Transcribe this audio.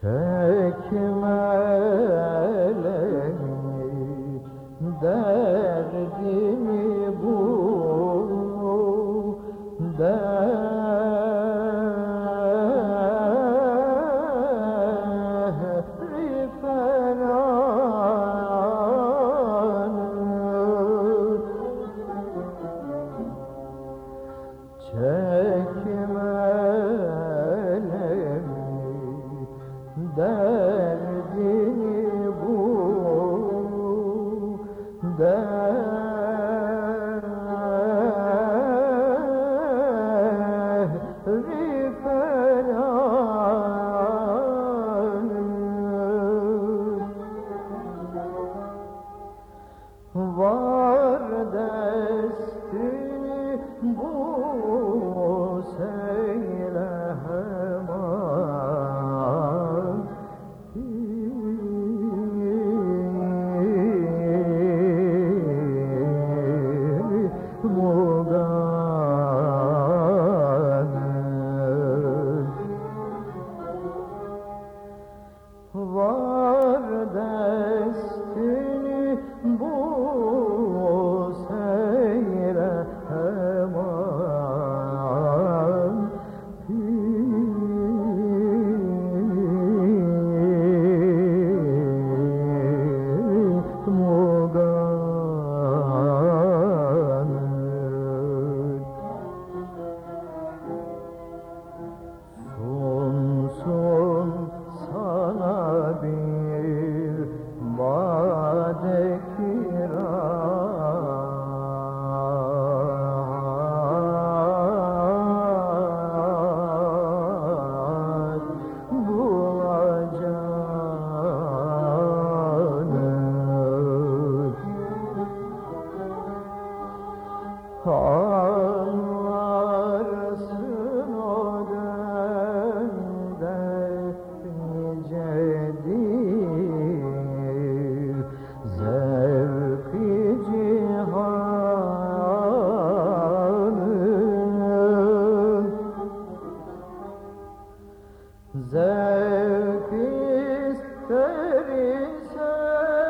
Çekmeli derdimi فداه ister isen